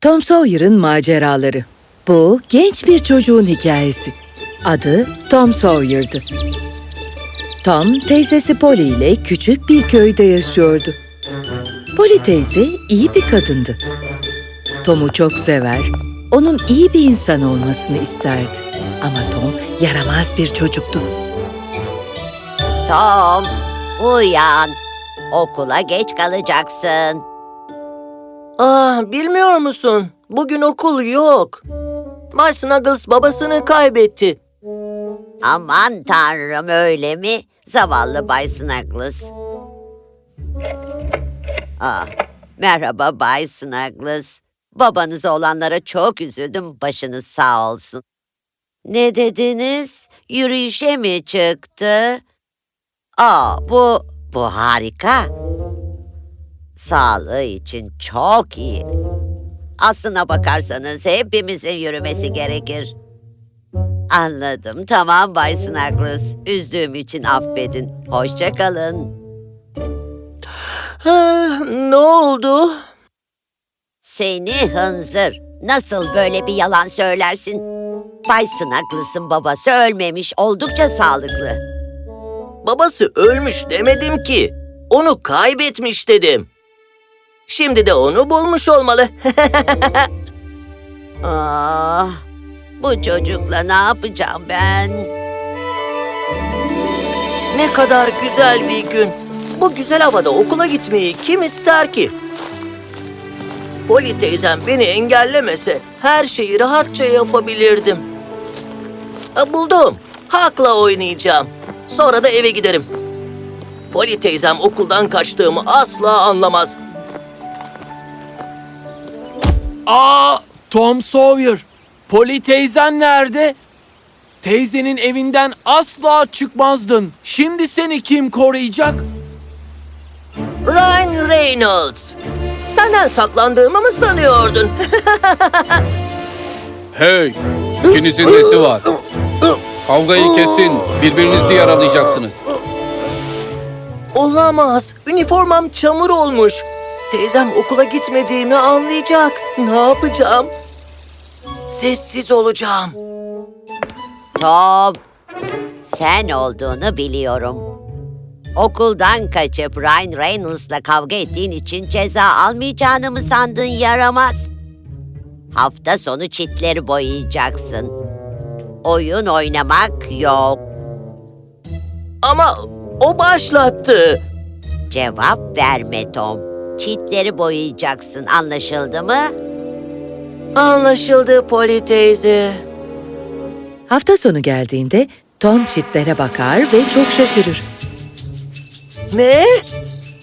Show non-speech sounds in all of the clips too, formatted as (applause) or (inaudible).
Tom Sawyer'ın maceraları. Bu genç bir çocuğun hikayesi. Adı Tom Sawyer'dı. Tom, teyzesi Polly ile küçük bir köyde yaşıyordu. Polly teyze iyi bir kadındı. Tom'u çok sever, onun iyi bir insan olmasını isterdi. Ama Tom yaramaz bir çocuktu. Tom, uyan. Okula geç kalacaksın. Ah, bilmiyor musun? Bugün okul yok. Bay Snuggles babasını kaybetti. Aman tanrım öyle mi? Zavallı Bay Snuggles. Ah, merhaba Bay Snuggles. Babanıza olanlara çok üzüldüm. Başınız sağ olsun. Ne dediniz? Yürüyüşe mi çıktı? Aa, bu, bu harika. Sağlığı için çok iyi. Aslına bakarsanız hepimizin yürümesi gerekir. Anladım. Tamam Bay Snuggles. Üzdüğüm için affedin. Hoşça kalın. Ah, ne oldu? Seni hınzır. Nasıl böyle bir yalan söylersin? Bay Snuggles'ın babası ölmemiş, oldukça sağlıklı. Babası ölmüş demedim ki. Onu kaybetmiş dedim. Şimdi de onu bulmuş olmalı. (laughs) Ah, bu çocukla ne yapacağım ben? ne kadar güzel bir gün. Bu güzel havada okula gitmeyi kim ister ki? Poli teyzem beni engellemese her şeyi rahatça yapabilirdim. E, buldum. Hakla oynayacağım. Sonra da eve giderim. Poli teyzem okuldan kaçtığımı asla anlamaz. Aa, Tom Sawyer. Polly teyzen nerede? Teyzenin evinden asla çıkmazdın. Şimdi seni kim koruyacak? Ryan Reynolds. Senden saklandığımı mı sanıyordun? (laughs) Hey! İkinizin nesi var? Kavgayı kesin. Birbirinizi yaralayacaksınız. Olamaz. Üniformam çamur olmuş. Teyzem okula gitmediğimi anlayacak. Ne yapacağım? Sessiz olacağım. Tom, sen olduğunu biliyorum. Okuldan kaçıp Ryan Reynolds'la kavga ettiğin için ceza almayacağını mı sandın yaramaz? Hafta sonu çitleri boyayacaksın. Oyun oynamak yok. Ama o başlattı. Cevap verme Tom. Çitleri boyayacaksın anlaşıldı mı? Anlaşıldı Poli teyze. Hafta sonu geldiğinde Tom çitlere bakar ve çok şaşırır. Ne?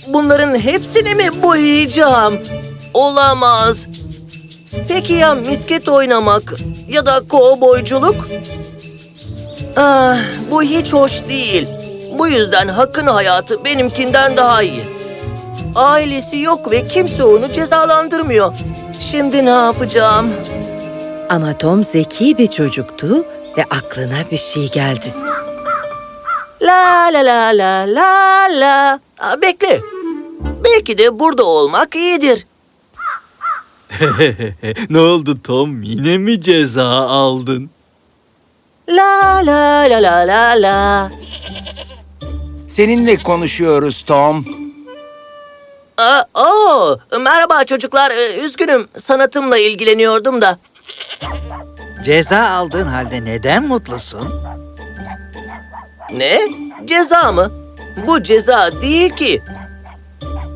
Bunların hepsini mi boyayacağım? Olamaz. Peki ya misket oynamak ya da kovboyculuk? Ah, bu hiç hoş değil. Bu yüzden Hakk'ın hayatı benimkinden daha iyi. Ailesi yok ve kimse onu cezalandırmıyor. Şimdi ne yapacağım? Ama Tom zeki bir çocuktu ve aklına bir şey geldi. La la la la la la. Aa, bekle. Belki de burada olmak iyidir. (laughs) ne oldu Tom? Yine mi ceza aldın? La la la la la la. Seninle konuşuyoruz Tom. Aa, oo, merhaba çocuklar. Ee, Üzgünüm sanatımla ilgileniyordum da. Ceza aldığın halde neden mutlusun? Ne? Ceza mı? Bu ceza değil ki.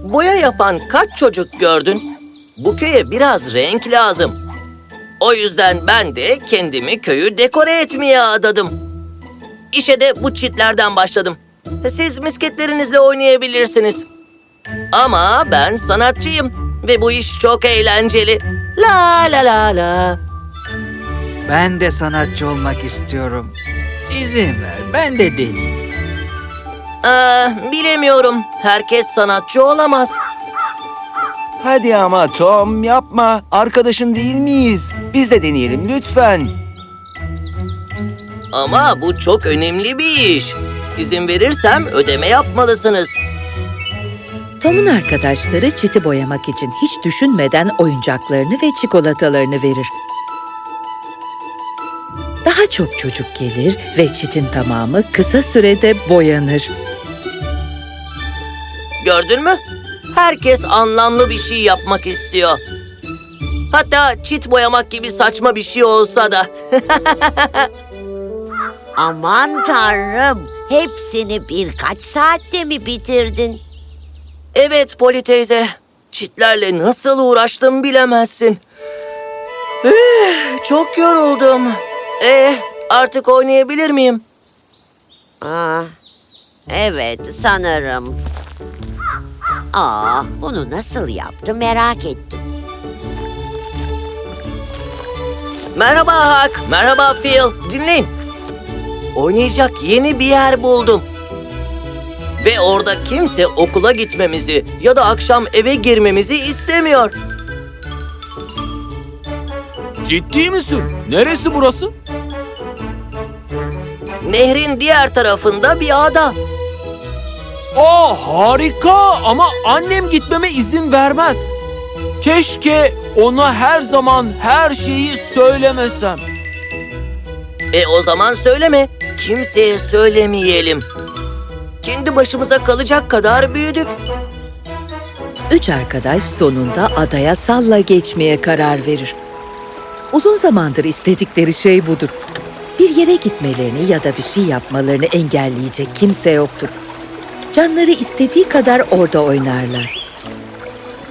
Boya yapan kaç çocuk gördün? Bu köye biraz renk lazım. O yüzden ben de kendimi köyü dekore etmeye adadım. İşe de bu çitlerden başladım. Siz misketlerinizle oynayabilirsiniz. Ama ben sanatçıyım ve bu iş çok eğlenceli. La la la la. Ben de sanatçı olmak istiyorum. İzin ver, ben de deneyeyim. Aa, bilemiyorum. Herkes sanatçı olamaz. Hadi ama Tom yapma. Arkadaşın değil miyiz? Biz de deneyelim lütfen. Ama bu çok önemli bir iş. İzin verirsem ödeme yapmalısınız. Tom'un arkadaşları çiti boyamak için hiç düşünmeden oyuncaklarını ve çikolatalarını verir. Daha çok çocuk gelir ve çitin tamamı kısa sürede boyanır. Gördün mü? Herkes anlamlı bir şey yapmak istiyor. Hatta çit boyamak gibi saçma bir şey olsa da. (laughs) Aman tanrım. Hepsini birkaç saatte mi bitirdin? Evet Poli teyze. Çitlerle nasıl uğraştım bilemezsin. Üh, çok yoruldum. Eh, artık oynayabilir miyim? Ah, evet sanırım. Aa, bunu nasıl yaptı merak ettim. Merhaba Hak, merhaba Phil. Dinleyin. Oynayacak yeni bir yer buldum. Ve orada kimse okula gitmemizi ya da akşam eve girmemizi istemiyor. Ciddi misin? Neresi burası? Nehrin diğer tarafında bir ada. Aa harika ama annem gitmeme izin vermez. Keşke ona her zaman her şeyi söylemesem. E o zaman söyleme. Kimseye söylemeyelim. Kendi başımıza kalacak kadar büyüdük. Üç arkadaş sonunda adaya salla geçmeye karar verir. Uzun zamandır istedikleri şey budur. Bir yere gitmelerini ya da bir şey yapmalarını engelleyecek kimse yoktur. Canları istediği kadar orada oynarlar.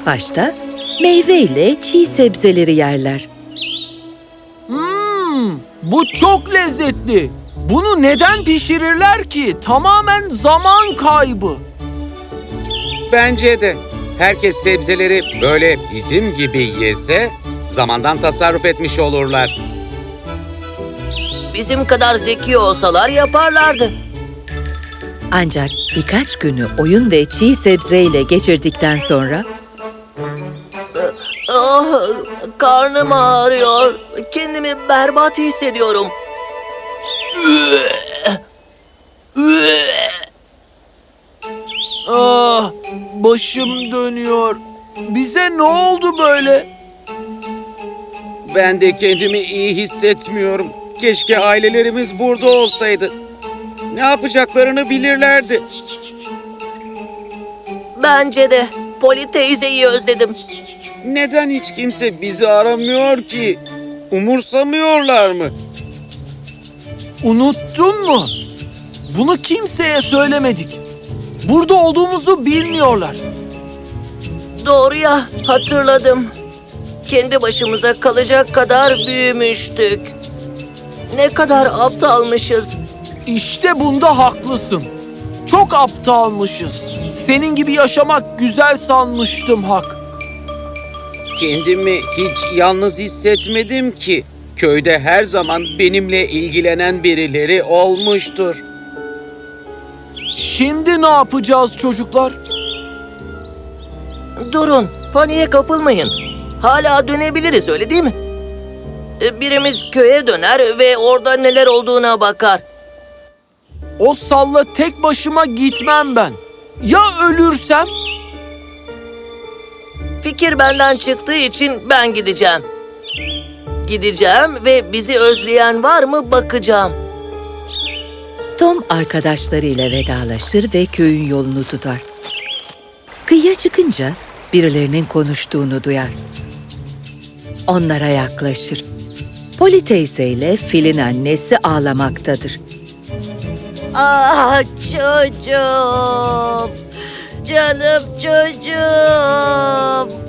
Başta meyve ile çiğ sebzeleri yerler. Hmm, bu çok lezzetli. Bunu neden pişirirler ki? Tamamen zaman kaybı. Bence de. Herkes sebzeleri böyle bizim gibi yese zamandan tasarruf etmiş olurlar. Bizim kadar zeki olsalar yaparlardı. Ancak birkaç günü oyun ve çiğ sebzeyle geçirdikten sonra Ah, karnım ağrıyor. Kendimi berbat hissediyorum. Ah, başım dönüyor. Bize ne oldu böyle? Ben de kendimi iyi hissetmiyorum. Keşke ailelerimiz burada olsaydı. Ne yapacaklarını bilirlerdi. Bence de. Poli teyzeyi özledim. Neden hiç kimse bizi aramıyor ki? Umursamıyorlar mı? Unuttun mu? Bunu kimseye söylemedik. Burada olduğumuzu bilmiyorlar. Doğru ya, hatırladım. Kendi başımıza kalacak kadar büyümüştük. Ne kadar aptalmışız. İşte bunda haklısın. Çok aptalmışız. Senin gibi yaşamak güzel sanmıştım Hak. Kendimi hiç yalnız hissetmedim ki. Köyde her zaman benimle ilgilenen birileri olmuştur. Şimdi ne yapacağız çocuklar? Durun, paniğe kapılmayın. Hala dönebiliriz öyle değil mi? E, Birimiz köye döner ve orada neler olduğuna bakar. O salla tek başıma gitmem ben. Ya ölürsem? Fikir benden çıktığı için ben gideceğim. Gideceğim ve bizi özleyen var mı bakacağım. Tom arkadaşlarıyla vedalaşır ve köyün yolunu tutar. Kıyıya çıkınca birilerinin konuştuğunu duyar. Onlara yaklaşır. Poli teyze ile Fil'in annesi ağlamaktadır. Ah çocuğum. Canım çocuğum.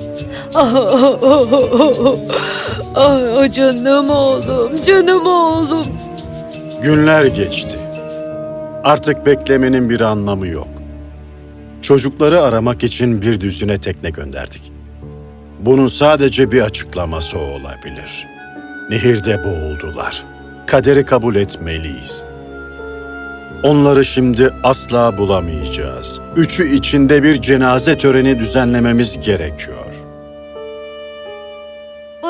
Ah canım oğlum, canım oğlum. Günler geçti. Artık beklemenin bir anlamı yok. Çocukları aramak için bir düzine tekne gönderdik. Bunun sadece bir açıklaması olabilir. Nehirde boğuldular. Kaderi kabul etmeliyiz. Onları şimdi asla bulamayacağız. Üçü içinde bir cenaze töreni düzenlememiz gerekiyor.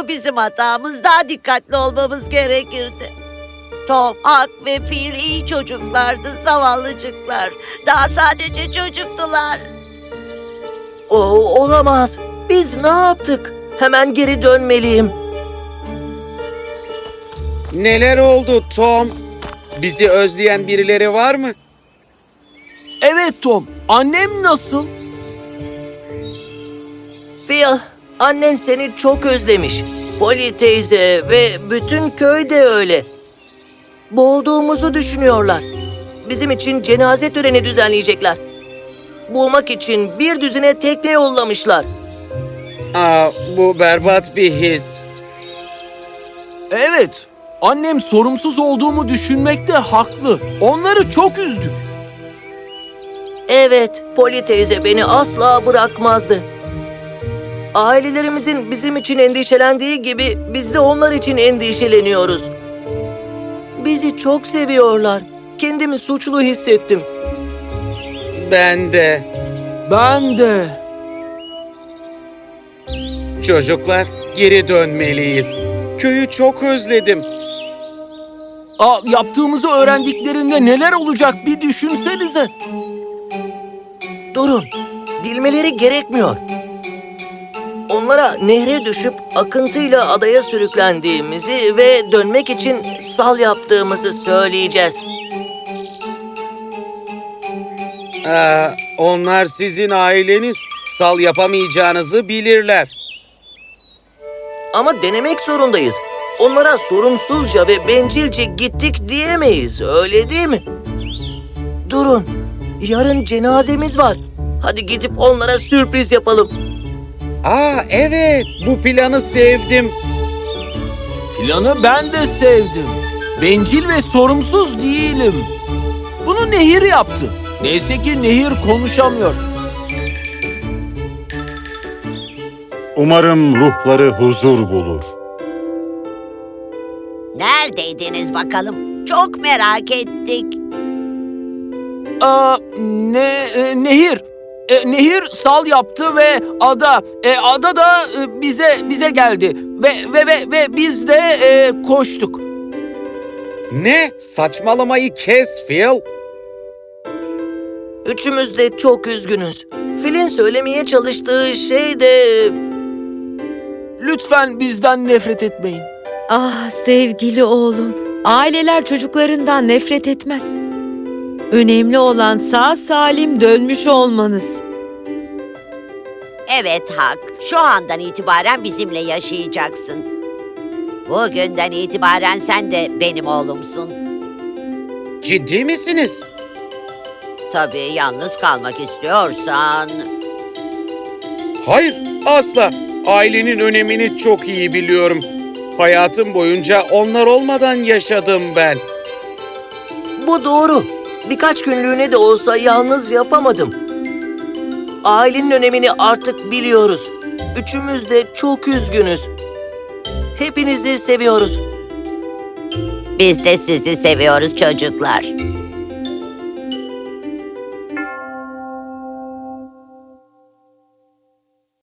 Bizim hatamız. Daha dikkatli olmamız gerekirdi. Tom, Hak ve Fil iyi çocuklardı, zavallıcıklar. Daha sadece çocuktular. O, olamaz. Biz ne yaptık? Hemen geri dönmeliyim. Neler oldu Tom? Bizi özleyen birileri var mı? Evet Tom, annem nasıl? Phil, annen seni çok özlemiş. Polly teyze ve bütün köy de öyle. Boğulduğumuzu düşünüyorlar. Bizim için cenaze töreni düzenleyecekler. Bulmak için bir düzine tekne yollamışlar. Aa, bu berbat bir his. Evet, annem sorumsuz olduğumu düşünmekte haklı. Onları çok üzdük. Evet, Polly teyze beni asla bırakmazdı. Ailelerimizin bizim için endişelendiği gibi biz de onlar için endişeleniyoruz. Bizi çok seviyorlar. Kendimi suçlu hissettim. Ben de. Ben de. Çocuklar, geri dönmeliyiz. Köyü çok özledim. Aa, yaptığımızı öğrendiklerinde neler olacak bir düşünsenize. Durun, bilmeleri gerekmiyor. Onlara nehre düşüp akıntıyla adaya sürüklendiğimizi ve dönmek için sal yaptığımızı söyleyeceğiz. Aa, onlar sizin aileniz. Sal yapamayacağınızı bilirler. Ama denemek zorundayız. Onlara sorumsuzca ve bencilce gittik diyemeyiz, öyle değil mi? Durun, yarın cenazemiz var. Hadi gidip onlara sürpriz yapalım. Aa evet, bu planı sevdim. Planı ben de sevdim. Bencil ve sorumsuz değilim. Bunu Nehir yaptı. Neyse ki Nehir konuşamıyor. Umarım ruhları huzur bulur. Neredeydiniz bakalım? Çok merak ettik. Aa, ne e, Nehir E, Nehir sal yaptı ve ada e, ada da e, bize bize geldi ve ve ve ve biz de e, koştuk. Ne? Saçmalamayı kes Phil. Üçümüz de çok üzgünüz. Fil'in söylemeye çalıştığı şey de... Lütfen bizden nefret etmeyin. Ah sevgili oğlum, aileler çocuklarından nefret etmez. Önemli olan sağ salim dönmüş olmanız. Evet Hak, şu andan itibaren bizimle yaşayacaksın. Bugünden itibaren sen de benim oğlumsun. Ciddi misiniz? Tabii yalnız kalmak istiyorsan... Hayır, asla. Ailenin önemini çok iyi biliyorum. Hayatım boyunca onlar olmadan yaşadım ben. Bu doğru. Birkaç günlüğüne de olsa yalnız yapamadım. Ailenin önemini artık biliyoruz. Üçümüz de çok üzgünüz. Hepinizi seviyoruz. Biz de sizi seviyoruz çocuklar.